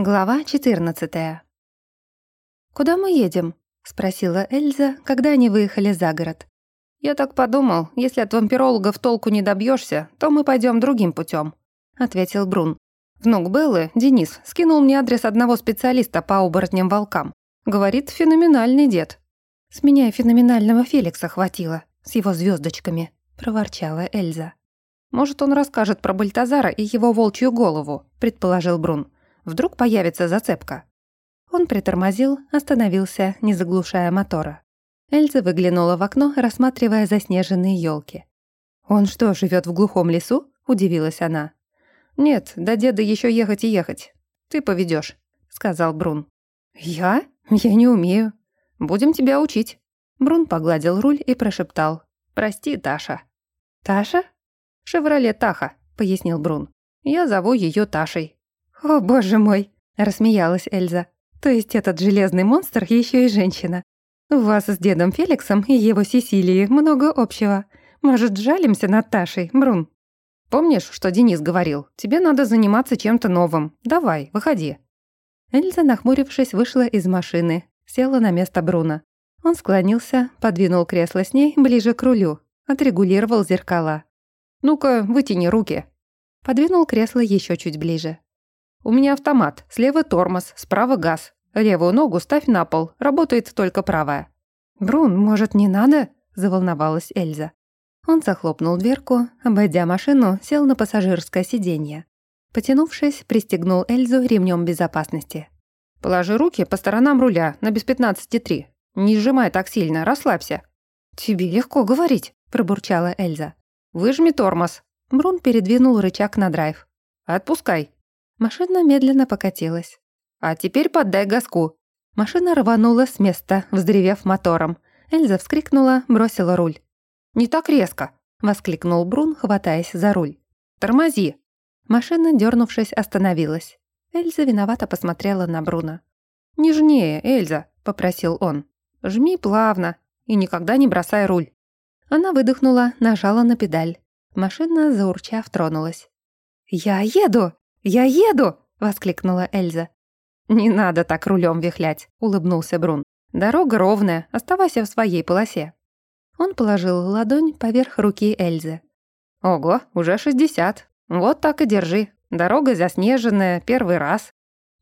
Глава 14. «Куда мы едем?» — спросила Эльза, когда они выехали за город. «Я так подумал, если от вампирологов толку не добьешься, то мы пойдем другим путем, ответил Брун. Внук Беллы, Денис, скинул мне адрес одного специалиста по оборотням-волкам. Говорит, феноменальный дед. С меня и феноменального Феликса хватило, с его звездочками, проворчала Эльза. «Может, он расскажет про Бальтазара и его волчью голову», — предположил Брун. Вдруг появится зацепка. Он притормозил, остановился, не заглушая мотора. Эльза выглянула в окно, рассматривая заснеженные елки. «Он что, живет в глухом лесу?» – удивилась она. «Нет, до деда еще ехать и ехать. Ты поведешь, сказал Брун. «Я? Я не умею. Будем тебя учить». Брун погладил руль и прошептал. «Прости, Таша». «Таша?» «Шевроле Таха», — пояснил Брун. «Я зову ее Ташей». «О, боже мой!» – рассмеялась Эльза. «То есть этот железный монстр еще и женщина. У вас с дедом Феликсом и его Сесилией много общего. Может, жалимся над Ташей, Брун?» «Помнишь, что Денис говорил? Тебе надо заниматься чем-то новым. Давай, выходи». Эльза, нахмурившись, вышла из машины, села на место Бруна. Он склонился, подвинул кресло с ней ближе к рулю, отрегулировал зеркала. «Ну-ка, вытяни руки». Подвинул кресло еще чуть ближе. У меня автомат. Слева тормоз, справа газ. Левую ногу ставь на пол. Работает только правая». «Брун, может, не надо?» – заволновалась Эльза. Он захлопнул дверку, обойдя машину, сел на пассажирское сиденье. Потянувшись, пристегнул Эльзу ремнем безопасности. «Положи руки по сторонам руля на без пятнадцати три. Не сжимай так сильно, расслабься». «Тебе легко говорить», – пробурчала Эльза. «Выжми тормоз». Брун передвинул рычаг на драйв. «Отпускай». Машина медленно покатилась. «А теперь поддай газку». Машина рванула с места, вздревев мотором. Эльза вскрикнула, бросила руль. «Не так резко!» — воскликнул Брун, хватаясь за руль. «Тормози!» Машина, дернувшись, остановилась. Эльза виновато посмотрела на Бруна. «Нежнее, Эльза!» — попросил он. «Жми плавно и никогда не бросай руль». Она выдохнула, нажала на педаль. Машина, заурчав, тронулась. «Я еду!» «Я еду!» — воскликнула Эльза. «Не надо так рулем вихлять», — улыбнулся Брун. «Дорога ровная, оставайся в своей полосе». Он положил ладонь поверх руки Эльзы. «Ого, уже шестьдесят. Вот так и держи. Дорога заснеженная, первый раз».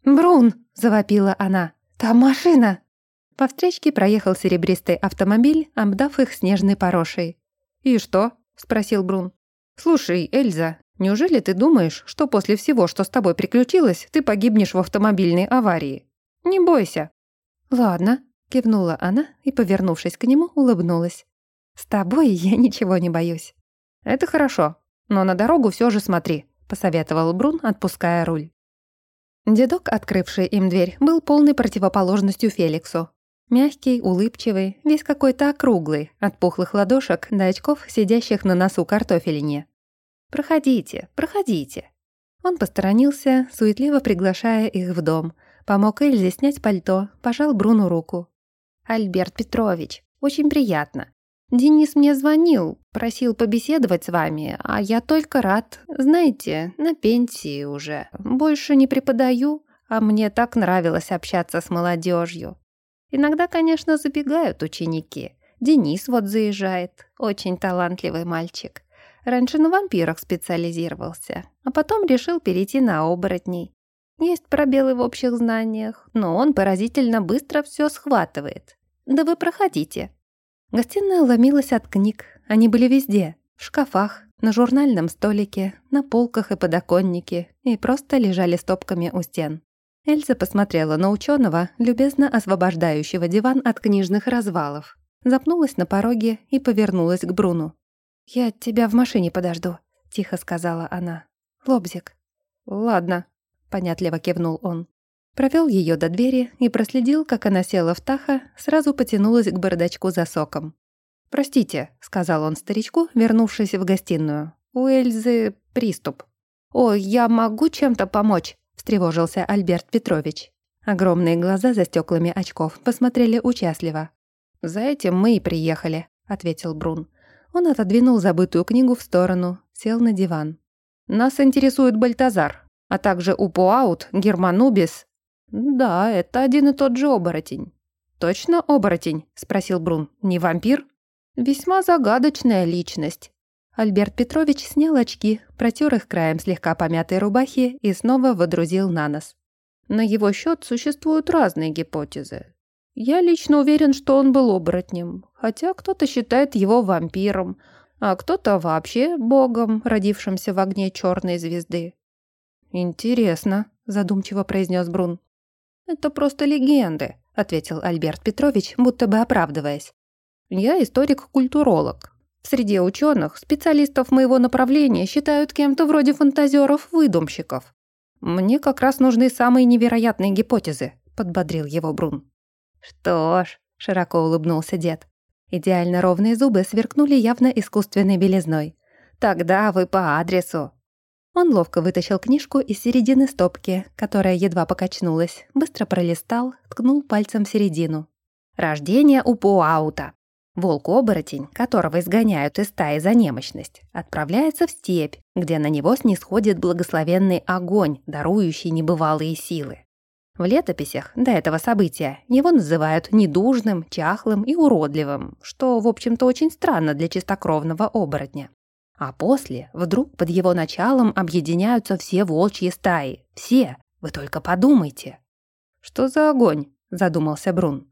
«Брун!» — завопила она. «Там машина!» По встречке проехал серебристый автомобиль, обдав их снежной порошей. «И что?» — спросил Брун. «Слушай, Эльза, Неужели ты думаешь, что после всего, что с тобой приключилось, ты погибнешь в автомобильной аварии? Не бойся». «Ладно», — кивнула она и, повернувшись к нему, улыбнулась. «С тобой я ничего не боюсь». «Это хорошо, но на дорогу все же смотри», — посоветовал Брун, отпуская руль. Дедок, открывший им дверь, был полной противоположностью Феликсу. Мягкий, улыбчивый, весь какой-то округлый, от пухлых ладошек до очков, сидящих на носу картофелине. «Проходите, проходите». Он посторонился, суетливо приглашая их в дом. Помог Эльзе снять пальто, пожал Бруну руку. «Альберт Петрович, очень приятно. Денис мне звонил, просил побеседовать с вами, а я только рад. Знаете, на пенсии уже. Больше не преподаю, а мне так нравилось общаться с молодежью. Иногда, конечно, забегают ученики. Денис вот заезжает, очень талантливый мальчик. Раньше на вампирах специализировался, а потом решил перейти на оборотней. Есть пробелы в общих знаниях, но он поразительно быстро все схватывает. Да вы проходите. Гостиная ломилась от книг. Они были везде. В шкафах, на журнальном столике, на полках и подоконнике, и просто лежали стопками у стен. Эльза посмотрела на ученого, любезно освобождающего диван от книжных развалов. Запнулась на пороге и повернулась к Бруну. «Я тебя в машине подожду», — тихо сказала она. «Лобзик». «Ладно», — понятливо кивнул он. Провел ее до двери и проследил, как она села в таха, сразу потянулась к бардачку за соком. «Простите», — сказал он старичку, вернувшись в гостиную. «У Эльзы приступ». «О, я могу чем-то помочь?» — встревожился Альберт Петрович. Огромные глаза за стеклами очков посмотрели участливо. «За этим мы и приехали», — ответил Брун. Он отодвинул забытую книгу в сторону, сел на диван. «Нас интересует Бальтазар. а также Упуаут, Германубис. Да, это один и тот же оборотень. Точно оборотень? спросил Брун. Не вампир? Весьма загадочная личность. Альберт Петрович снял очки, протер их краем слегка помятой рубахи и снова водрузил на нос. На его счет существуют разные гипотезы. Я лично уверен, что он был оборотнем, хотя кто-то считает его вампиром, а кто-то вообще богом, родившимся в огне черной звезды. «Интересно», — задумчиво произнес Брун. «Это просто легенды», — ответил Альберт Петрович, будто бы оправдываясь. «Я историк-культуролог. Среди ученых специалистов моего направления считают кем-то вроде фантазеров-выдумщиков. Мне как раз нужны самые невероятные гипотезы», — подбодрил его Брун. «Что ж», — широко улыбнулся дед. Идеально ровные зубы сверкнули явно искусственной белизной. «Тогда вы по адресу». Он ловко вытащил книжку из середины стопки, которая едва покачнулась, быстро пролистал, ткнул пальцем в середину. «Рождение у Пуаута. Волк-оборотень, которого изгоняют из стаи за немощность, отправляется в степь, где на него снисходит благословенный огонь, дарующий небывалые силы. В летописях до этого события его называют недужным, чахлым и уродливым, что, в общем-то, очень странно для чистокровного оборотня. А после вдруг под его началом объединяются все волчьи стаи. Все. Вы только подумайте. «Что за огонь?» – задумался Брун.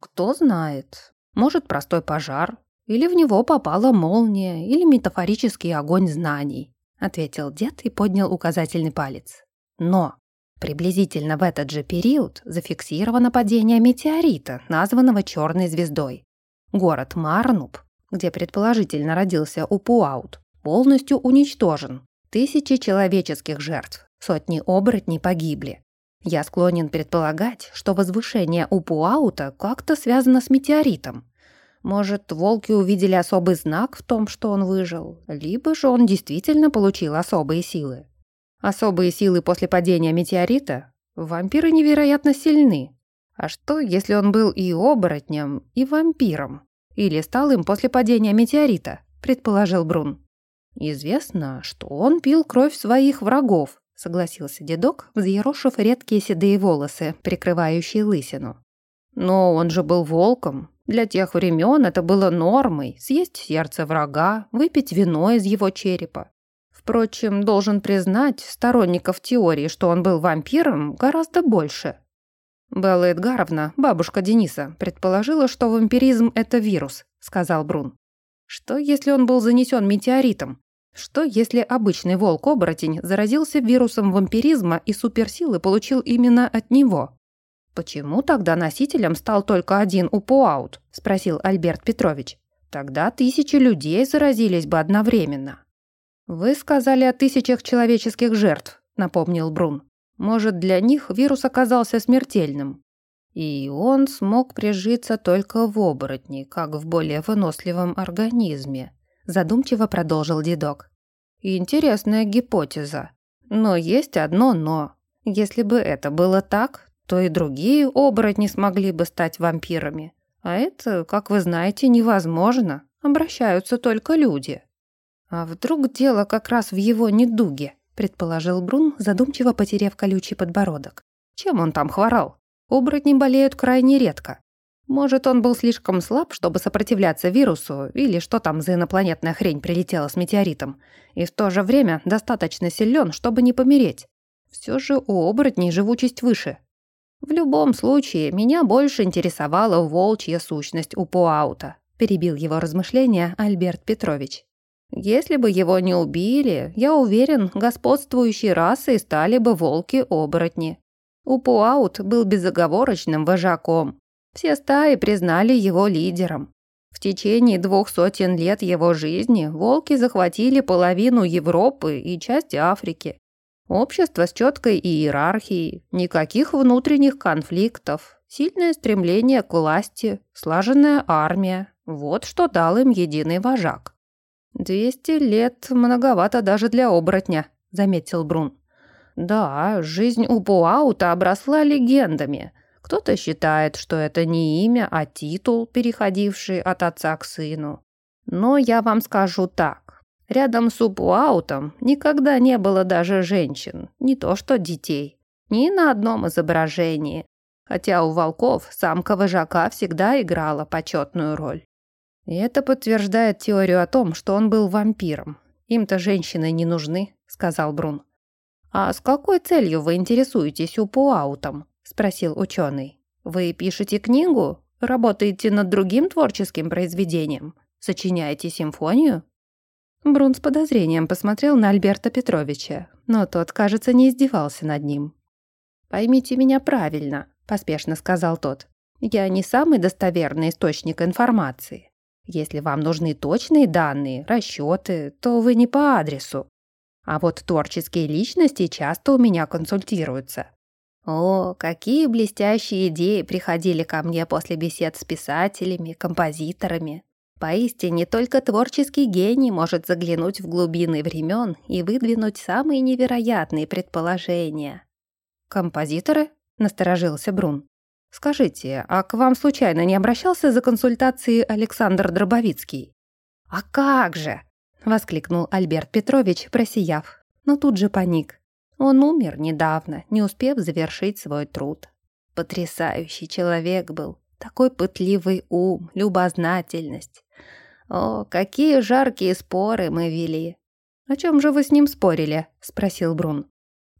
«Кто знает. Может, простой пожар. Или в него попала молния, или метафорический огонь знаний», – ответил дед и поднял указательный палец. «Но Приблизительно в этот же период зафиксировано падение метеорита, названного черной звездой. Город Марнуб, где предположительно родился Упуаут, полностью уничтожен. Тысячи человеческих жертв, сотни оборотней погибли. Я склонен предполагать, что возвышение Упуаута как-то связано с метеоритом. Может, волки увидели особый знак в том, что он выжил, либо же он действительно получил особые силы. Особые силы после падения метеорита? Вампиры невероятно сильны. А что, если он был и оборотнем, и вампиром? Или стал им после падения метеорита, предположил Брун. Известно, что он пил кровь своих врагов, согласился дедок, взъерошив редкие седые волосы, прикрывающие лысину. Но он же был волком. Для тех времен это было нормой – съесть сердце врага, выпить вино из его черепа. Впрочем, должен признать, сторонников теории, что он был вампиром, гораздо больше. Белла Эдгаровна, бабушка Дениса, предположила, что вампиризм – это вирус, сказал Брун. Что, если он был занесен метеоритом? Что, если обычный волк-оборотень заразился вирусом вампиризма и суперсилы получил именно от него? «Почему тогда носителем стал только один Упуаут?» – спросил Альберт Петрович. «Тогда тысячи людей заразились бы одновременно». «Вы сказали о тысячах человеческих жертв», — напомнил Брун. «Может, для них вирус оказался смертельным?» И он смог прижиться только в оборотне, как в более выносливом организме, задумчиво продолжил дедок. Интересная гипотеза. Но есть одно «но». Если бы это было так, то и другие оборотни смогли бы стать вампирами. А это, как вы знаете, невозможно. Обращаются только люди. «А вдруг дело как раз в его недуге?» – предположил Брун, задумчиво потеряв колючий подбородок. «Чем он там хворал? Оборотни болеют крайне редко. Может, он был слишком слаб, чтобы сопротивляться вирусу, или что там за инопланетная хрень прилетела с метеоритом, и в то же время достаточно силен, чтобы не помереть. Все же у оборотней живучесть выше. В любом случае, меня больше интересовала волчья сущность у Пуаута», перебил его размышления Альберт Петрович. Если бы его не убили, я уверен, господствующей расой стали бы волки-оборотни. Упуаут был безоговорочным вожаком. Все стаи признали его лидером. В течение двух сотен лет его жизни волки захватили половину Европы и часть Африки. Общество с четкой иерархией, никаких внутренних конфликтов, сильное стремление к власти, слаженная армия. Вот что дал им единый вожак. «Двести лет многовато даже для оборотня», — заметил Брун. «Да, жизнь у Пуаута обросла легендами. Кто-то считает, что это не имя, а титул, переходивший от отца к сыну. Но я вам скажу так. Рядом с Упуаутом никогда не было даже женщин, не то что детей, ни на одном изображении. Хотя у волков самка вожака всегда играла почетную роль. И это подтверждает теорию о том, что он был вампиром. Им-то женщины не нужны, сказал Брун. А с какой целью вы интересуетесь Упуаутом? спросил ученый. Вы пишете книгу? Работаете над другим творческим произведением? Сочиняете симфонию? Брун с подозрением посмотрел на Альберта Петровича, но тот, кажется, не издевался над ним. «Поймите меня правильно», — поспешно сказал тот. «Я не самый достоверный источник информации. Если вам нужны точные данные, расчеты, то вы не по адресу. А вот творческие личности часто у меня консультируются. О, какие блестящие идеи приходили ко мне после бесед с писателями, композиторами. Поистине, только творческий гений может заглянуть в глубины времен и выдвинуть самые невероятные предположения. «Композиторы?» — насторожился Брун. «Скажите, а к вам случайно не обращался за консультацией Александр Дробовицкий?» «А как же!» — воскликнул Альберт Петрович, просияв, но тут же паник. Он умер недавно, не успев завершить свой труд. Потрясающий человек был, такой пытливый ум, любознательность. О, какие жаркие споры мы вели. «О чем же вы с ним спорили?» — спросил Брун.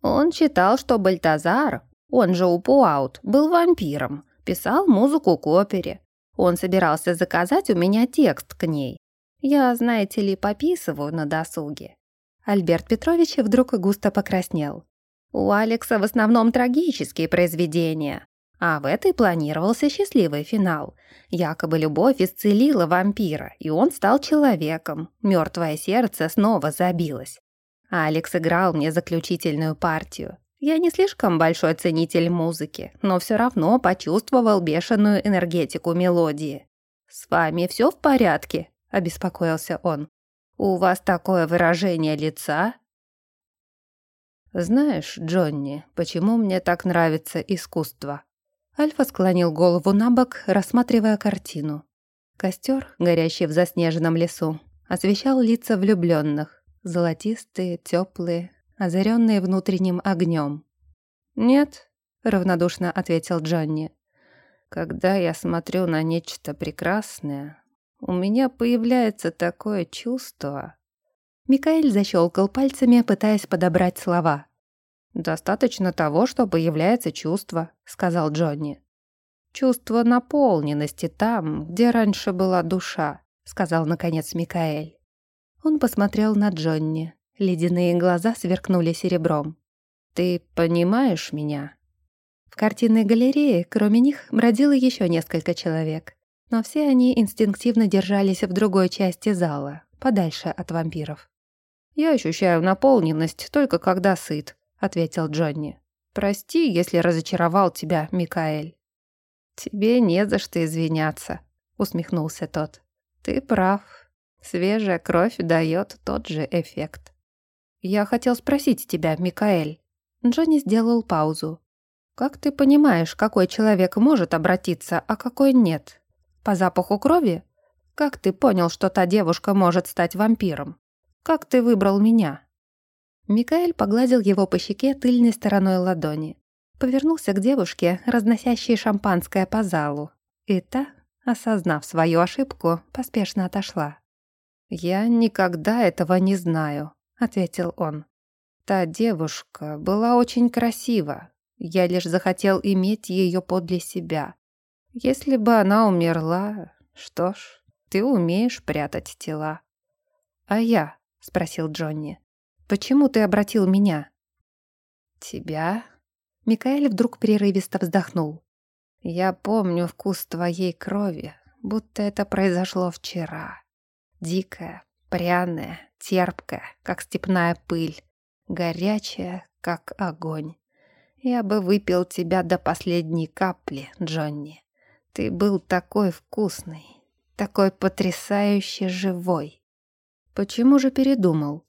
Он считал, что Бальтазар, он же Упуаут, был вампиром, писал музыку к опере. Он собирался заказать у меня текст к ней. Я, знаете ли, пописываю на досуге. Альберт Петрович вдруг густо покраснел. У Алекса в основном трагические произведения, а в этой планировался счастливый финал. Якобы любовь исцелила вампира, и он стал человеком. Мертвое сердце снова забилось. Алекс играл мне заключительную партию. Я не слишком большой ценитель музыки, но все равно почувствовал бешеную энергетику мелодии. «С вами все в порядке?» – обеспокоился он. «У вас такое выражение лица?» «Знаешь, Джонни, почему мне так нравится искусство?» Альфа склонил голову на бок, рассматривая картину. Костер, горящий в заснеженном лесу, освещал лица влюбленных, золотистые, теплые, озаренные внутренним огнем. «Нет», — равнодушно ответил Джонни. «Когда я смотрю на нечто прекрасное, у меня появляется такое чувство...» Микаэль защелкал пальцами, пытаясь подобрать слова. «Достаточно того, что появляется чувство», — сказал Джонни. «Чувство наполненности там, где раньше была душа», — сказал, наконец, Микаэль. Он посмотрел на Джонни. Ледяные глаза сверкнули серебром. «Ты понимаешь меня?» В картинной галерее, кроме них, бродило еще несколько человек. Но все они инстинктивно держались в другой части зала, подальше от вампиров. «Я ощущаю наполненность только когда сыт», ответил Джонни. «Прости, если разочаровал тебя, Микаэль». «Тебе не за что извиняться», — усмехнулся тот. «Ты прав. Свежая кровь дает тот же эффект». «Я хотел спросить тебя, Микаэль». Джонни сделал паузу. «Как ты понимаешь, какой человек может обратиться, а какой нет? По запаху крови? Как ты понял, что та девушка может стать вампиром? Как ты выбрал меня?» Микаэль погладил его по щеке тыльной стороной ладони. Повернулся к девушке, разносящей шампанское по залу. И та, осознав свою ошибку, поспешно отошла. «Я никогда этого не знаю», — ответил он. «Та девушка была очень красива. Я лишь захотел иметь ее подле себя. Если бы она умерла, что ж, ты умеешь прятать тела». «А я?» — спросил Джонни. Почему ты обратил меня?» «Тебя?» Микаэль вдруг прерывисто вздохнул. «Я помню вкус твоей крови, будто это произошло вчера. Дикая, пряная, терпкая, как степная пыль, горячая, как огонь. Я бы выпил тебя до последней капли, Джонни. Ты был такой вкусный, такой потрясающе живой. Почему же передумал?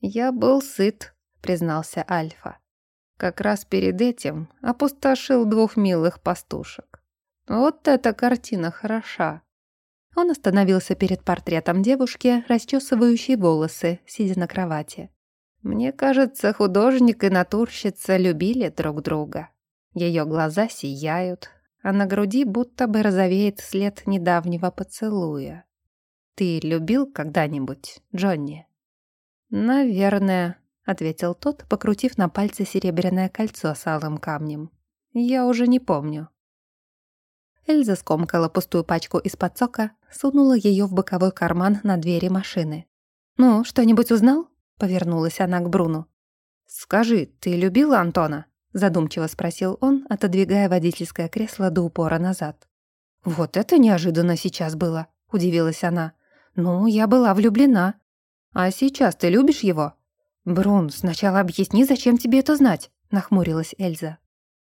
«Я был сыт», — признался Альфа. Как раз перед этим опустошил двух милых пастушек. Вот эта картина хороша. Он остановился перед портретом девушки, расчесывающей волосы, сидя на кровати. Мне кажется, художник и натурщица любили друг друга. Ее глаза сияют, а на груди будто бы розовеет след недавнего поцелуя. «Ты любил когда-нибудь, Джонни?» «Наверное», — ответил тот, покрутив на пальце серебряное кольцо с алым камнем. «Я уже не помню». Эльза скомкала пустую пачку из-под сока, сунула ее в боковой карман на двери машины. «Ну, что-нибудь узнал?» — повернулась она к Бруну. «Скажи, ты любила Антона?» — задумчиво спросил он, отодвигая водительское кресло до упора назад. «Вот это неожиданно сейчас было», — удивилась она. «Ну, я была влюблена. А сейчас ты любишь его?» «Брун, сначала объясни, зачем тебе это знать?» — нахмурилась Эльза.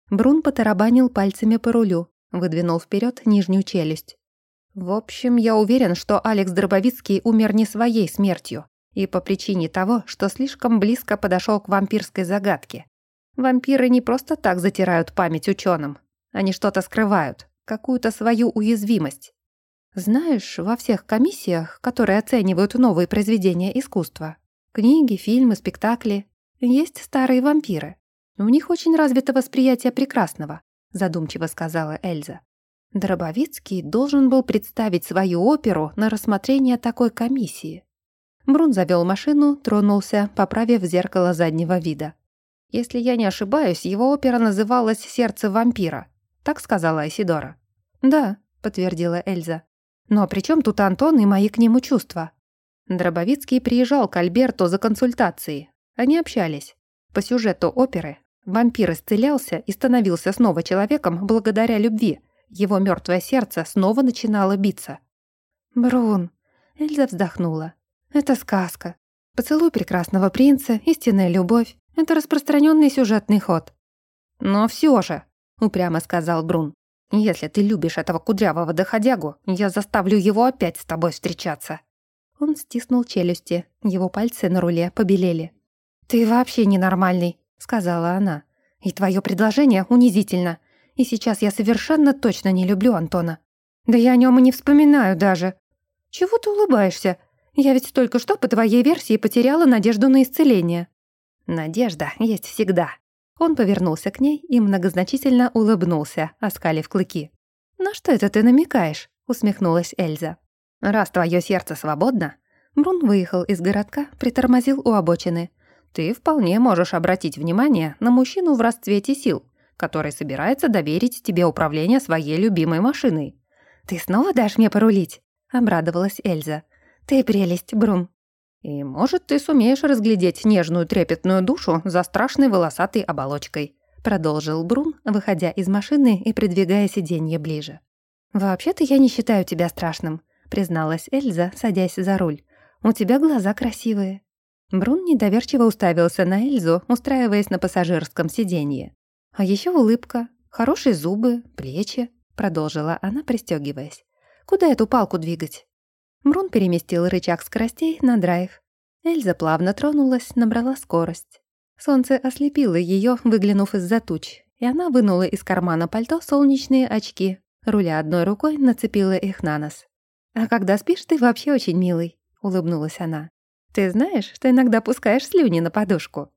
Брун потарабанил пальцами по рулю, выдвинул вперед нижнюю челюсть. В общем, я уверен, что Алекс Дробовицкий умер не своей смертью, и по причине того, что слишком близко подошел к вампирской загадке. Вампиры не просто так затирают память ученым. Они что-то скрывают, какую-то свою уязвимость. Знаешь, во всех комиссиях, которые оценивают новые произведения искусства, книги, фильмы, спектакли, есть старые вампиры. У них очень развито восприятие прекрасного, задумчиво сказала Эльза. Дробовицкий должен был представить свою оперу на рассмотрение такой комиссии. Брун завел машину, тронулся, поправив зеркало заднего вида. Если я не ошибаюсь, его опера называлась «Сердце вампира». Так сказала Айсидора. «Да», — подтвердила Эльза. «Но при чем тут Антон и мои к нему чувства?» Дробовицкий приезжал к Альберту за консультацией. Они общались. По сюжету оперы Вампир исцелялся и становился снова человеком благодаря любви. Его мертвое сердце снова начинало биться. «Брун», — Эльза вздохнула, — «это сказка. Поцелуй прекрасного принца, истинная любовь — это распространенный сюжетный ход». «Но все же», — упрямо сказал Брун, — «если ты любишь этого кудрявого доходягу, я заставлю его опять с тобой встречаться». Он стиснул челюсти, его пальцы на руле побелели. «Ты вообще ненормальный», сказала она. «И твое предложение унизительно. И сейчас я совершенно точно не люблю Антона. Да я о нем и не вспоминаю даже. Чего ты улыбаешься? Я ведь только что по твоей версии потеряла надежду на исцеление». «Надежда есть всегда». Он повернулся к ней и многозначительно улыбнулся, оскалив клыки. «На что это ты намекаешь?» — усмехнулась Эльза. «Раз твое сердце свободно...» Брун выехал из городка, притормозил у обочины — ты вполне можешь обратить внимание на мужчину в расцвете сил, который собирается доверить тебе управление своей любимой машиной. «Ты снова дашь мне порулить?» — обрадовалась Эльза. «Ты прелесть, Брун». «И, может, ты сумеешь разглядеть нежную трепетную душу за страшной волосатой оболочкой», — продолжил Брун, выходя из машины и придвигая сиденье ближе. «Вообще-то я не считаю тебя страшным», — призналась Эльза, садясь за руль. «У тебя глаза красивые». Брун недоверчиво уставился на Эльзу, устраиваясь на пассажирском сиденье. «А еще улыбка, хорошие зубы, плечи», — продолжила она, пристегиваясь. «Куда эту палку двигать?» Брун переместил рычаг скоростей на драйв. Эльза плавно тронулась, набрала скорость. Солнце ослепило ее, выглянув из-за туч, и она вынула из кармана пальто солнечные очки, руля одной рукой нацепила их на нос. «А когда спишь, ты вообще очень милый», — улыбнулась она. «Ты знаешь, что иногда пускаешь слюни на подушку?»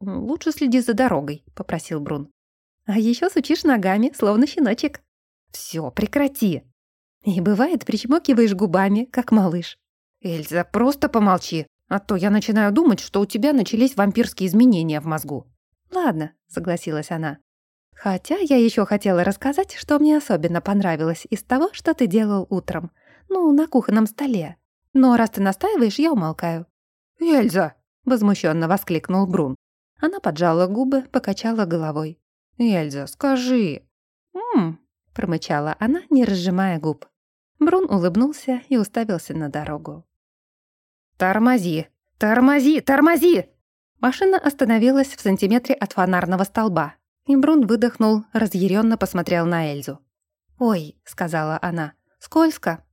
«Лучше следи за дорогой», — попросил Брун. «А еще сучишь ногами, словно щеночек». «Все, прекрати!» «И бывает, причмокиваешь губами, как малыш». «Эльза, просто помолчи, а то я начинаю думать, что у тебя начались вампирские изменения в мозгу». «Ладно», — согласилась она. «Хотя я еще хотела рассказать, что мне особенно понравилось из того, что ты делал утром. Ну, на кухонном столе. Но раз ты настаиваешь, я умолкаю. «Эльза!» — возмущенно воскликнул Брун. Она поджала губы, покачала головой. «Эльза, скажи!» «М-м!» — промычала она, не разжимая губ. Брун улыбнулся и уставился на дорогу. «Тормози! Тормози! Тормози!» Машина остановилась в сантиметре от фонарного столба, и Брун выдохнул, разъяренно посмотрел на Эльзу. «Ой», — сказала она, — «скользко».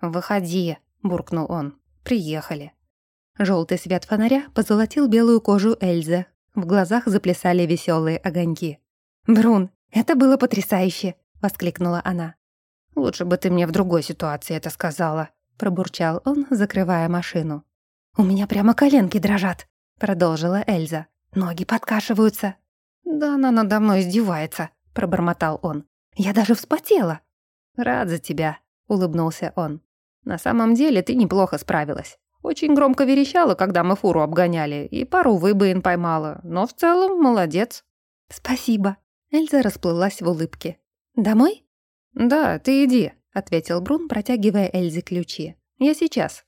«Выходи», — буркнул он. «Приехали». Желтый свет фонаря позолотил белую кожу Эльзы. В глазах заплясали веселые огоньки. «Брун, это было потрясающе!» — воскликнула она. Лучше бы ты мне в другой ситуации это сказала», — пробурчал он, закрывая машину. «У меня прямо коленки дрожат», — продолжила Эльза. «Ноги подкашиваются». «Да она надо мной издевается», — пробормотал он. «Я даже вспотела». «Рад за тебя», — улыбнулся он. «На самом деле ты неплохо справилась. Очень громко верещала, когда мы фуру обгоняли, и пару выбоин поймала, но в целом молодец». «Спасибо». Эльза расплылась в улыбке. «Домой?» «Да, ты иди», — ответил Брун, протягивая Эльзе ключи. «Я сейчас».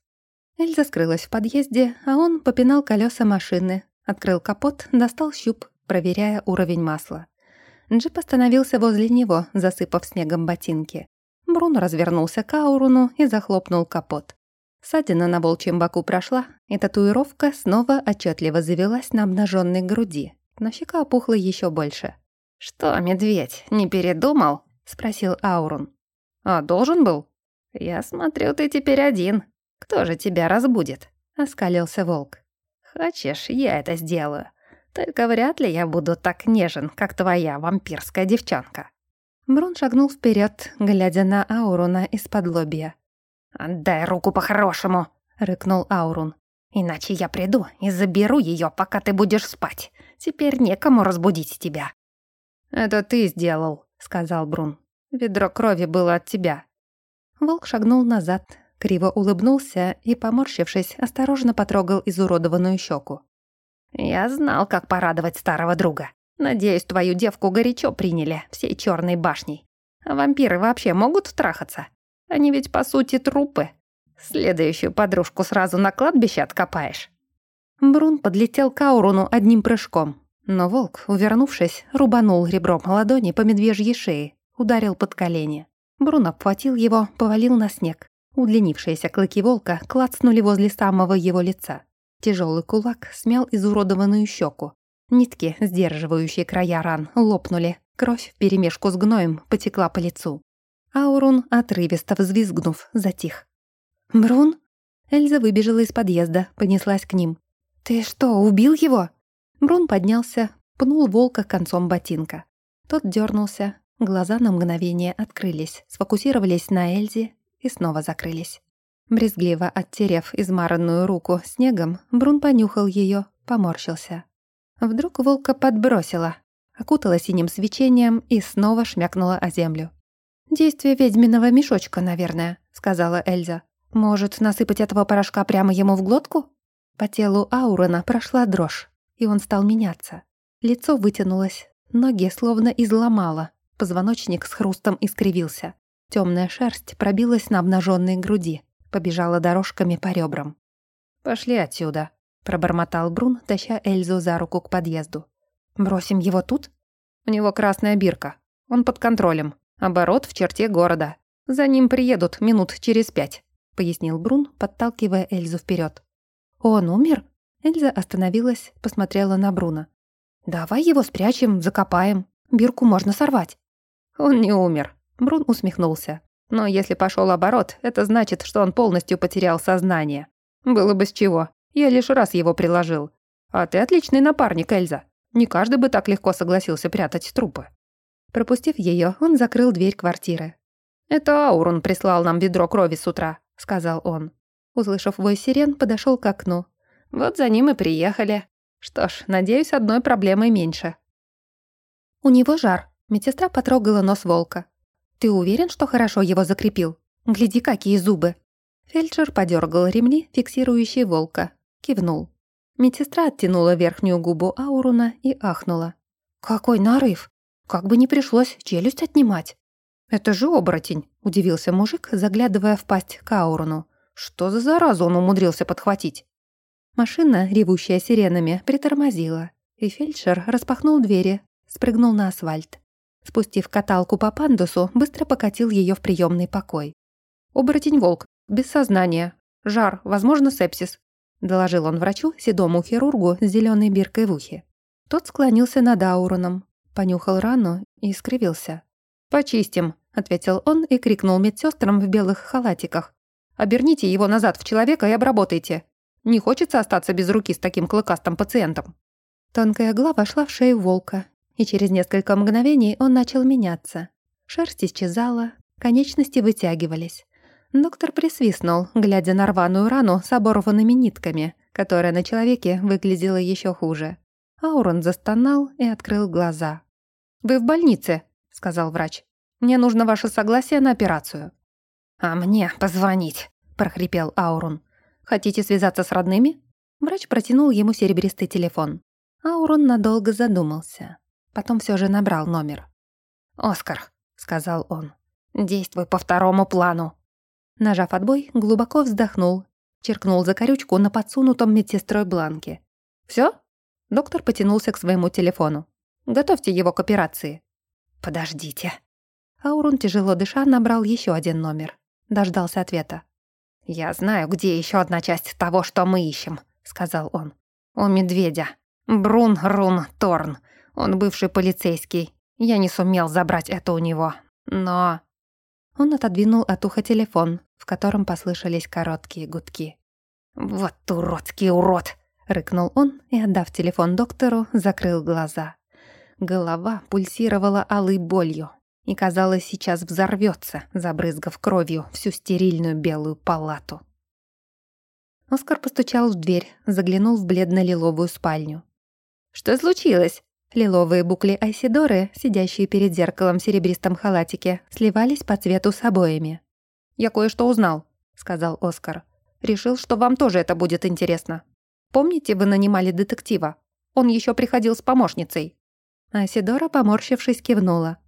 Эльза скрылась в подъезде, а он попинал колеса машины, открыл капот, достал щуп, проверяя уровень масла. Джип остановился возле него, засыпав снегом ботинки. Брун развернулся к Ауруну и захлопнул капот. Ссадина на волчьем боку прошла, и татуировка снова отчетливо завелась на обнаженной груди, но щека опухла еще больше. «Что, медведь, не передумал?» — спросил Аурун. «А должен был?» «Я смотрю, ты теперь один. Кто же тебя разбудит?» — оскалился волк. «Хочешь, я это сделаю. Только вряд ли я буду так нежен, как твоя вампирская девчонка». Брун шагнул вперед, глядя на Ауруна из-под лобья. «Отдай руку по-хорошему», — рыкнул Аурун. «Иначе я приду и заберу ее, пока ты будешь спать. Теперь некому разбудить тебя». «Это ты сделал», — сказал Брун. «Ведро крови было от тебя». Волк шагнул назад, криво улыбнулся и, поморщившись, осторожно потрогал изуродованную щеку. «Я знал, как порадовать старого друга. Надеюсь, твою девку горячо приняли всей черной башней. А вампиры вообще могут трахаться? Они ведь, по сути, трупы. Следующую подружку сразу на кладбище откопаешь». Брун подлетел к Ауруну одним прыжком, но волк, увернувшись, рубанул ребром ладони по медвежьей шее, ударил под колени. Брун обхватил его, повалил на снег. Удлинившиеся клыки волка клацнули возле самого его лица. Тяжелый кулак смял изуродованную щеку. Нитки, сдерживающие края ран, лопнули. Кровь вперемешку с гноем потекла по лицу. Аурун, отрывисто взвизгнув, затих. «Брун?» Эльза выбежала из подъезда, понеслась к ним. «Ты что, убил его?» Брун поднялся, пнул волка концом ботинка. Тот дернулся, глаза на мгновение открылись, сфокусировались на Эльзе и снова закрылись. Брезгливо оттерев измаранную руку снегом, Брун понюхал ее, поморщился. Вдруг волка подбросила, окутала синим свечением и снова шмякнула о землю. «Действие ведьминого мешочка, наверное», — сказала Эльза. «Может, насыпать этого порошка прямо ему в глотку?» По телу Аурена прошла дрожь, и он стал меняться. Лицо вытянулось, ноги словно изломало, позвоночник с хрустом искривился. Темная шерсть пробилась на обнаженной груди, побежала дорожками по ребрам. «Пошли отсюда», — пробормотал Брун, таща Эльзу за руку к подъезду. «Бросим его тут?» «У него красная бирка. Он под контролем. Оборот в черте города. За ним приедут минут через пять», — пояснил Брун, подталкивая Эльзу вперед. «Он умер?» Эльза остановилась, посмотрела на Бруна. «Давай его спрячем, закопаем. Бирку можно сорвать». «Он не умер», — Брун усмехнулся. «Но если пошел оборот, это значит, что он полностью потерял сознание. Было бы с чего. Я лишь раз его приложил. А ты отличный напарник, Эльза. Не каждый бы так легко согласился прятать трупы». Пропустив ее, он закрыл дверь квартиры. «Это Аурун прислал нам ведро крови с утра», — сказал он. Услышав вой сирен, подошел к окну. «Вот за ним и приехали. Что ж, надеюсь, одной проблемой меньше». «У него жар», — медсестра потрогала нос волка. «Ты уверен, что хорошо его закрепил? Гляди, какие зубы!» Фельдшер подергал ремни, фиксирующие волка. Кивнул. Медсестра оттянула верхнюю губу Ауруна и ахнула. «Какой нарыв! Как бы не пришлось челюсть отнимать. «Это же оборотень», — удивился мужик, заглядывая в пасть к Ауруну. «Что за заразу он умудрился подхватить?» Машина, ревущая сиренами, притормозила, и фельдшер распахнул двери, спрыгнул на асфальт. Спустив каталку по пандусу, быстро покатил ее в приемный покой. «Оборотень-волк, без сознания. Жар, возможно, сепсис», — доложил он врачу, седому хирургу с зеленой биркой в ухе. Тот склонился над Ауруном, понюхал рану и скривился. «Почистим», — ответил он и крикнул медсестрам в белых халатиках. «Оберните его назад в человека и обработайте. Не хочется остаться без руки с таким клыкастым пациентом». Тонкая игла вошла в шею волка, и через несколько мгновений он начал меняться. Шерсть исчезала, Конечности вытягивались. Доктор присвистнул, глядя на рваную рану с оборванными нитками, которая на человеке выглядела еще хуже. Аурон застонал и открыл глаза. «Вы в больнице», — сказал врач. «Мне нужно ваше согласие на операцию». «А мне позвонить», — прохрипел Аурон. «Хотите связаться с родными?» Врач протянул ему серебристый телефон. Аурон надолго задумался. Потом все же набрал номер. «Оскар», — сказал он, — «действуй по второму плану». Нажав отбой, глубоко вздохнул, черкнул за корючку на подсунутом медсестрой бланке. «Всё?» Доктор потянулся к своему телефону. «Готовьте его к операции». «Подождите». Аурон, тяжело дыша, набрал еще один номер. Дождался ответа. «Я знаю, где еще одна часть того, что мы ищем», — сказал он. «У медведя. Брун Рун Торн. Он бывший полицейский. Я не сумел забрать это у него. Но...» Он отодвинул от уха телефон, в котором послышались короткие гудки. «Вот уродский урод!» — рыкнул он и, отдав телефон доктору, закрыл глаза. Голова пульсировала алой болью и, казалось, сейчас взорвется, забрызгав кровью всю стерильную белую палату. Оскар постучал в дверь, заглянул в бледно-лиловую спальню. «Что случилось?» Лиловые букли Айсидоры, сидящие перед зеркалом в серебристом халатике, сливались по цвету с обоями. «Я кое-что узнал», — сказал Оскар. «Решил, что вам тоже это будет интересно. Помните, вы нанимали детектива? Он еще приходил с помощницей». Айсидора, поморщившись, кивнула.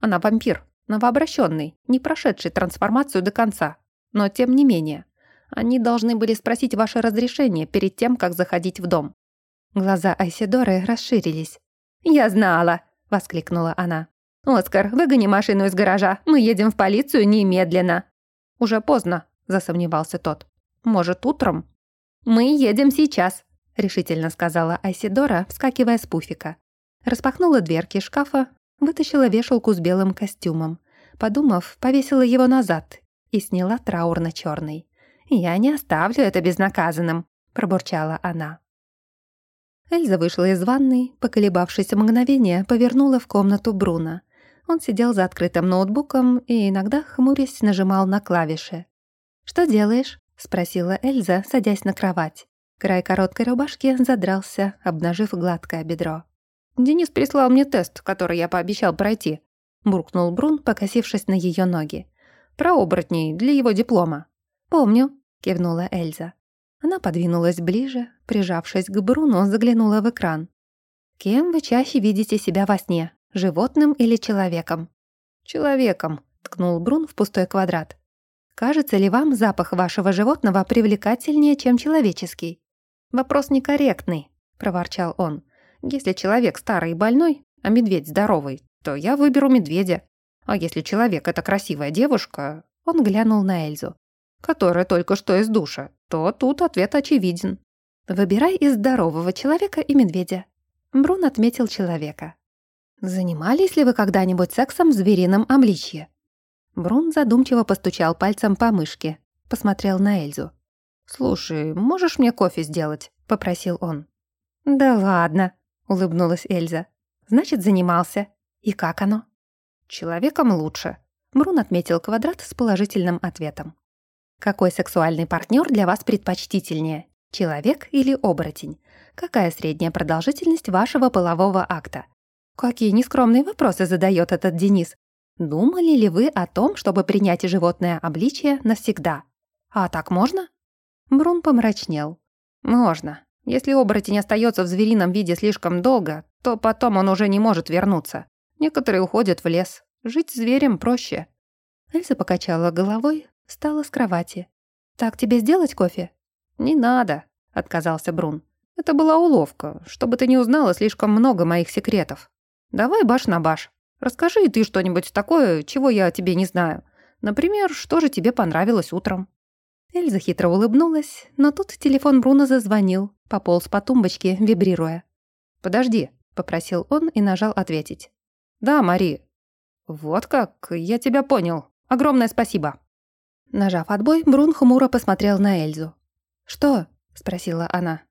«Она вампир, новообращенный, не прошедший трансформацию до конца. Но тем не менее, они должны были спросить ваше разрешение перед тем, как заходить в дом». Глаза Айсидоры расширились. «Я знала!» — воскликнула она. «Оскар, выгони машину из гаража, мы едем в полицию немедленно!» «Уже поздно», — засомневался тот. «Может, утром?» «Мы едем сейчас», — решительно сказала Айсидора, вскакивая с пуфика. Распахнула дверки шкафа, вытащила вешалку с белым костюмом. Подумав, повесила его назад и сняла траурно черный «Я не оставлю это безнаказанным», — пробурчала она. Эльза вышла из ванной, поколебавшись мгновение, повернула в комнату Бруно. Он сидел за открытым ноутбуком и иногда, хмурясь, нажимал на клавиши. «Что делаешь?» — спросила Эльза, садясь на кровать. Край короткой рубашки задрался, обнажив гладкое бедро. «Денис прислал мне тест, который я пообещал пройти», — буркнул Брун, покосившись на ее ноги. «Про оборотней, для его диплома». «Помню», — кивнула Эльза. Она подвинулась ближе, прижавшись к Бруну, заглянула в экран. «Кем вы чаще видите себя во сне? Животным или человеком?» «Человеком», — ткнул Брун в пустой квадрат. «Кажется ли вам запах вашего животного привлекательнее, чем человеческий?» «Вопрос некорректный», — проворчал он. «Если человек старый и больной, а медведь здоровый, то я выберу медведя. А если человек — это красивая девушка...» Он глянул на Эльзу которая только что из душа, то тут ответ очевиден. Выбирай из здорового человека и медведя. Брун отметил человека. Занимались ли вы когда-нибудь сексом в зверином обличье? Брун задумчиво постучал пальцем по мышке, посмотрел на Эльзу. «Слушай, можешь мне кофе сделать?» — попросил он. «Да ладно», — улыбнулась Эльза. «Значит, занимался. И как оно?» «Человеком лучше». Брун отметил квадрат с положительным ответом. Какой сексуальный партнер для вас предпочтительнее? Человек или оборотень? Какая средняя продолжительность вашего полового акта? Какие нескромные вопросы задает этот Денис. Думали ли вы о том, чтобы принять животное обличие навсегда? А так можно? Брун помрачнел. Можно. Если оборотень остается в зверином виде слишком долго, то потом он уже не может вернуться. Некоторые уходят в лес. Жить зверем проще. Эльза покачала головой, Встала с кровати. «Так тебе сделать кофе?» «Не надо», — отказался Брун. «Это была уловка, чтобы ты не узнала слишком много моих секретов. Давай баш на баш. Расскажи и ты что-нибудь такое, чего я о тебе не знаю. Например, что же тебе понравилось утром?» Эльза хитро улыбнулась, но тут телефон Бруно зазвонил, пополз по тумбочке, вибрируя. «Подожди», — попросил он и нажал ответить. «Да, Мари». «Вот как? Я тебя понял. Огромное спасибо». Нажав отбой, Брун хмуро посмотрел на Эльзу. «Что?» — спросила она.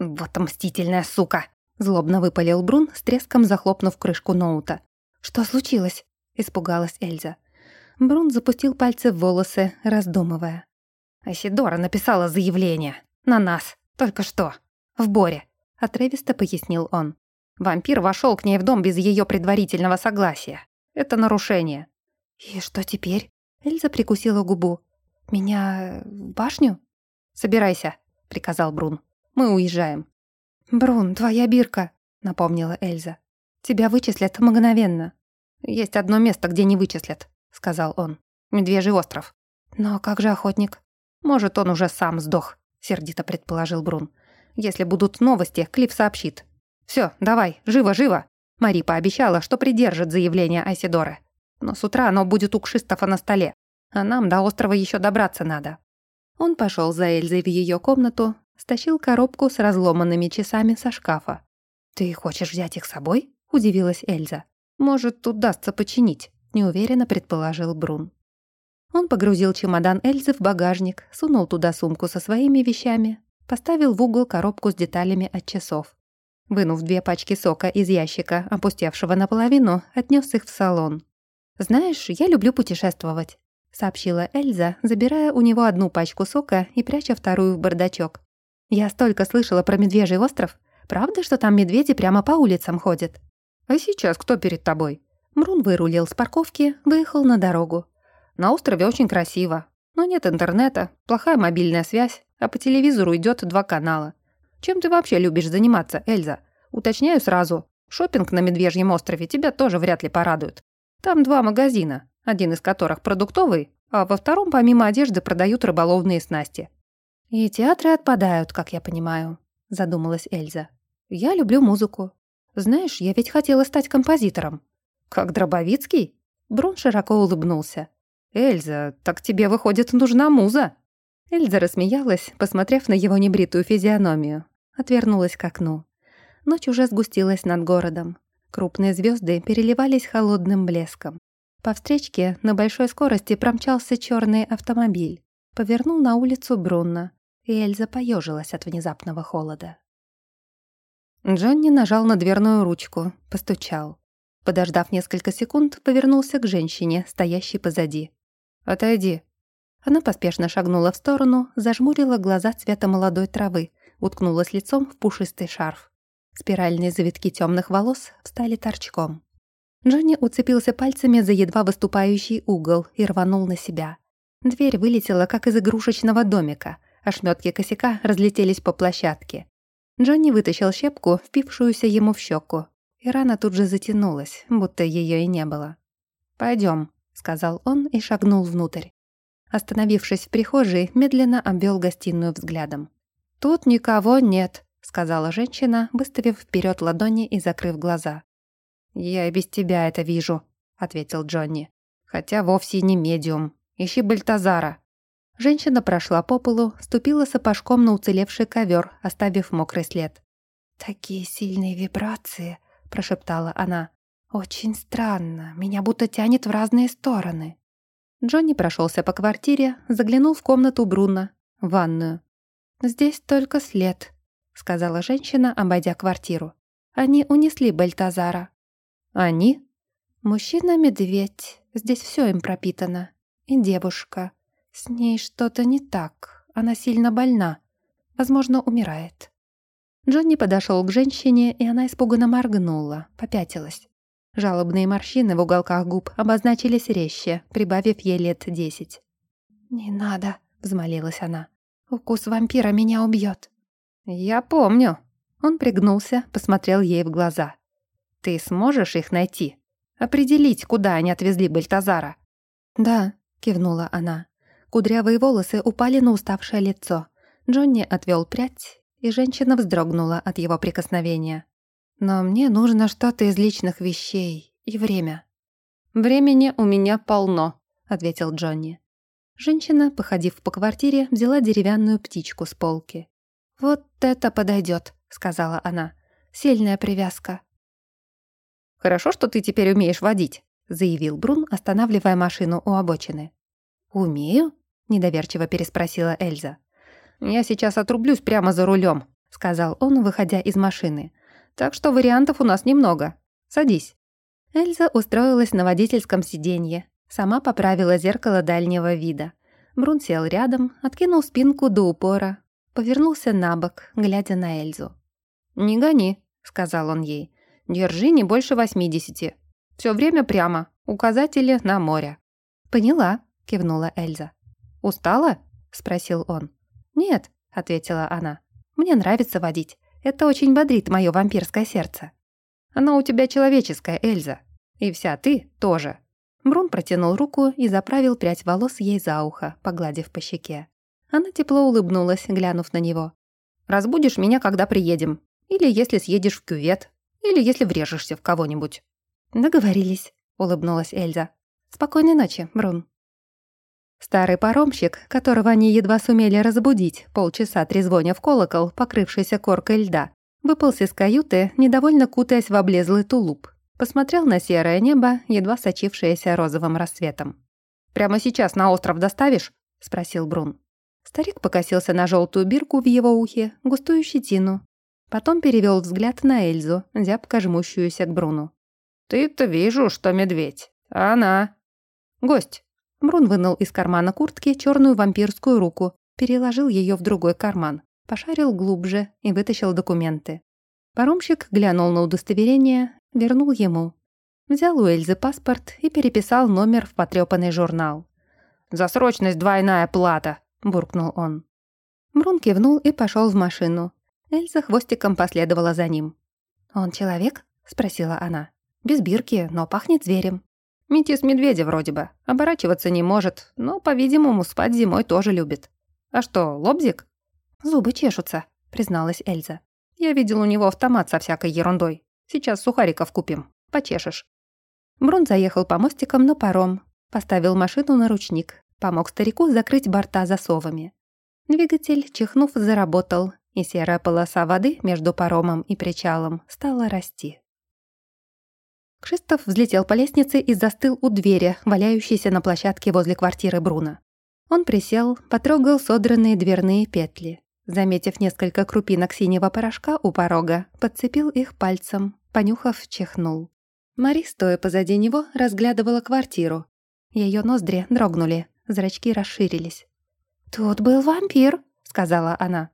«Вот мстительная сука!» — злобно выпалил Брун, с треском захлопнув крышку ноута. «Что случилось?» — испугалась Эльза. Брун запустил пальцы в волосы, раздумывая. «Асидора написала заявление. На нас. Только что. В Боре», — отрывисто пояснил он. «Вампир вошел к ней в дом без ее предварительного согласия. Это нарушение». «И что теперь?» Эльза прикусила губу. «Меня в башню?» «Собирайся», — приказал Брун. «Мы уезжаем». «Брун, твоя бирка», — напомнила Эльза. «Тебя вычислят мгновенно». «Есть одно место, где не вычислят», — сказал он. «Медвежий остров». «Но как же охотник?» «Может, он уже сам сдох», — сердито предположил Брун. «Если будут новости, Клифф сообщит». Все, давай, живо, живо!» Мари пообещала, что придержит заявление Айсидоры. Но с утра оно будет у Кшистофа на столе, а нам до острова еще добраться надо. Он пошел за Эльзой в ее комнату, стащил коробку с разломанными часами со шкафа. «Ты хочешь взять их с собой?» — удивилась Эльза. «Может, удастся починить», — неуверенно предположил Брун. Он погрузил чемодан Эльзы в багажник, сунул туда сумку со своими вещами, поставил в угол коробку с деталями от часов. Вынув две пачки сока из ящика, опустевшего наполовину, отнес их в салон. «Знаешь, я люблю путешествовать», — сообщила Эльза, забирая у него одну пачку сока и пряча вторую в бардачок. «Я столько слышала про Медвежий остров. Правда, что там медведи прямо по улицам ходят?» «А сейчас кто перед тобой?» Мрун вырулил с парковки, выехал на дорогу. «На острове очень красиво, но нет интернета, плохая мобильная связь, а по телевизору идет два канала. Чем ты вообще любишь заниматься, Эльза? Уточняю сразу. Шопинг на Медвежьем острове тебя тоже вряд ли порадует. Там два магазина, один из которых продуктовый, а во втором помимо одежды продают рыболовные снасти. «И театры отпадают, как я понимаю», — задумалась Эльза. «Я люблю музыку. Знаешь, я ведь хотела стать композитором». «Как Дробовицкий?» Брун широко улыбнулся. «Эльза, так тебе, выходит, нужна муза?» Эльза рассмеялась, посмотрев на его небритую физиономию. Отвернулась к окну. Ночь уже сгустилась над городом. Крупные звезды переливались холодным блеском. По встречке на большой скорости промчался черный автомобиль. Повернул на улицу Брунна, и Эльза поежилась от внезапного холода. Джонни нажал на дверную ручку, постучал. Подождав несколько секунд, повернулся к женщине, стоящей позади. «Отойди». Она поспешно шагнула в сторону, зажмурила глаза цвета молодой травы, уткнулась лицом в пушистый шарф. Спиральные завитки темных волос встали торчком. Джонни уцепился пальцами за едва выступающий угол и рванул на себя. Дверь вылетела, как из игрушечного домика. Ошметки косяка разлетелись по площадке. Джонни вытащил щепку, впившуюся ему в щеку, и рана тут же затянулась, будто ее и не было. Пойдем, сказал он и шагнул внутрь. Остановившись в прихожей, медленно обвел гостиную взглядом. «Тут никого нет», сказала женщина, выставив вперед ладони и закрыв глаза. «Я и без тебя это вижу», — ответил Джонни. «Хотя вовсе не медиум. Ищи Бальтазара». Женщина прошла по полу, ступила сапожком на уцелевший ковер, оставив мокрый след. «Такие сильные вибрации», — прошептала она. «Очень странно. Меня будто тянет в разные стороны». Джонни прошелся по квартире, заглянул в комнату Бруно, в ванную. «Здесь только след», сказала женщина, обойдя квартиру. Они унесли Бальтазара. Они? Мужчина-медведь. Здесь все им пропитано. И девушка. С ней что-то не так. Она сильно больна. Возможно, умирает. Джонни подошел к женщине, и она испуганно моргнула, попятилась. Жалобные морщины в уголках губ обозначились резче, прибавив ей лет десять. «Не надо», — взмолилась она. «Укус вампира меня убьет. «Я помню». Он пригнулся, посмотрел ей в глаза. «Ты сможешь их найти? Определить, куда они отвезли Бальтазара?» «Да», — кивнула она. Кудрявые волосы упали на уставшее лицо. Джонни отвел прядь, и женщина вздрогнула от его прикосновения. «Но мне нужно что-то из личных вещей и время». «Времени у меня полно», — ответил Джонни. Женщина, походив по квартире, взяла деревянную птичку с полки. «Вот это подойдет, сказала она. «Сильная привязка». «Хорошо, что ты теперь умеешь водить», — заявил Брун, останавливая машину у обочины. «Умею?» — недоверчиво переспросила Эльза. «Я сейчас отрублюсь прямо за рулем, сказал он, выходя из машины. «Так что вариантов у нас немного. Садись». Эльза устроилась на водительском сиденье. Сама поправила зеркало дальнего вида. Брун сел рядом, откинул спинку до упора, повернулся на бок, глядя на Эльзу. «Не гони», — сказал он ей. «Держи не больше восьмидесяти. Все время прямо, указатели на море». «Поняла», — кивнула Эльза. «Устала?» — спросил он. «Нет», — ответила она. «Мне нравится водить. Это очень бодрит мое вампирское сердце». «Оно у тебя человеческое, Эльза. И вся ты тоже». Брун протянул руку и заправил прядь волос ей за ухо, погладив по щеке. Она тепло улыбнулась, глянув на него. «Разбудишь меня, когда приедем. Или если съедешь в кювет. Или если врежешься в кого-нибудь». «Договорились», — улыбнулась Эльза. «Спокойной ночи, Брун». Старый паромщик, которого они едва сумели разбудить, полчаса трезвоня в колокол, покрывшийся коркой льда, выполз из каюты, недовольно кутаясь в облезлый тулуп. Посмотрел на серое небо, едва сочившееся розовым рассветом. «Прямо сейчас на остров доставишь?» — спросил Брун. Старик покосился на желтую бирку в его ухе, густую щетину. Потом перевел взгляд на Эльзу, зябко жмущуюся к Бруну. «Ты-то вижу, что медведь. А она?» «Гость». Брун вынул из кармана куртки черную вампирскую руку, переложил ее в другой карман, пошарил глубже и вытащил документы. Паромщик глянул на удостоверение, вернул ему. Взял у Эльзы паспорт и переписал номер в потрёпанный журнал. «За срочность двойная плата», — буркнул он. Брун кивнул и пошел в машину. Эльза хвостиком последовала за ним. «Он человек?» — спросила она. «Без бирки, но пахнет зверем». Метис медведя вроде бы. Оборачиваться не может, но, по-видимому, спать зимой тоже любит. А что, лобзик? Зубы чешутся, призналась Эльза. Я видел у него автомат со всякой ерундой. Сейчас сухариков купим. Почешешь. Брун заехал по мостикам на паром, поставил машину на ручник, помог старику закрыть борта засовами. Двигатель, чихнув, заработал, и серая полоса воды между паромом и причалом стала расти. Кшистов взлетел по лестнице и застыл у двери, валяющейся на площадке возле квартиры Бруна. Он присел, потрогал содранные дверные петли. Заметив несколько крупинок синего порошка у порога, подцепил их пальцем, понюхав, чихнул. Мари, стоя позади него, разглядывала квартиру. Ее ноздри дрогнули, зрачки расширились. «Тут был вампир», — сказала она.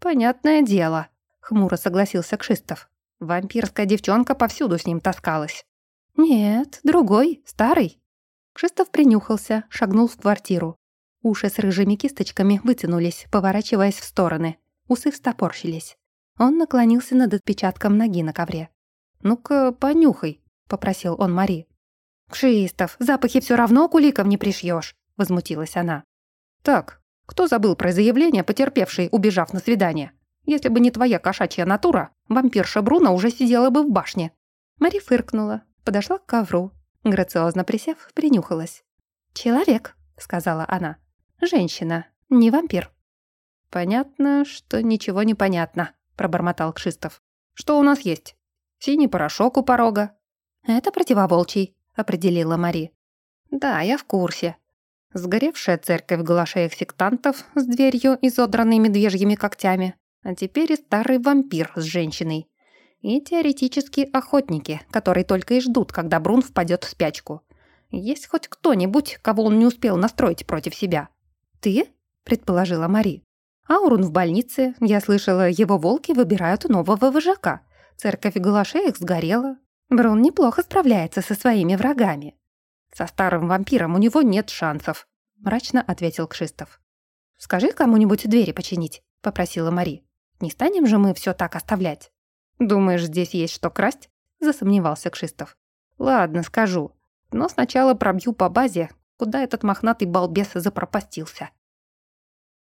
«Понятное дело», — хмуро согласился Кшистов. Вампирская девчонка повсюду с ним таскалась. «Нет, другой, старый». Кшистов принюхался, шагнул в квартиру. Уши с рыжими кисточками вытянулись, поворачиваясь в стороны. Усы встопорщились. Он наклонился над отпечатком ноги на ковре. «Ну-ка, понюхай», — попросил он Мари. «Кшистов, запахи все равно куликом не пришьешь, возмутилась она. «Так, кто забыл про заявление, потерпевший, убежав на свидание? Если бы не твоя кошачья натура, вампирша Бруно уже сидела бы в башне». Мари фыркнула, подошла к ковру. Грациозно присев, принюхалась. «Человек», — сказала она. «Женщина, не вампир». «Понятно, что ничего не понятно», — пробормотал Кшистов. «Что у нас есть? Синий порошок у порога». «Это противоволчий», — определила Мари. «Да, я в курсе». Сгоревшая церковь глашеек сектантов с дверью, изодранной медвежьими когтями, а теперь и старый вампир с женщиной. И теоретически охотники, которые только и ждут, когда Брун впадет в спячку. Есть хоть кто-нибудь, кого он не успел настроить против себя? «Ты?» — предположила Мари. «Аурун в больнице. Я слышала, его волки выбирают нового вожака. Церковь Галашеек сгорела. Брун неплохо справляется со своими врагами». «Со старым вампиром у него нет шансов», — мрачно ответил Кшистов. «Скажи кому-нибудь двери починить», — попросила Мари. Не станем же мы все так оставлять. Думаешь, здесь есть что красть? Засомневался Кшистов. Ладно, скажу. Но сначала пробью по базе, куда этот мохнатый балбес запропастился.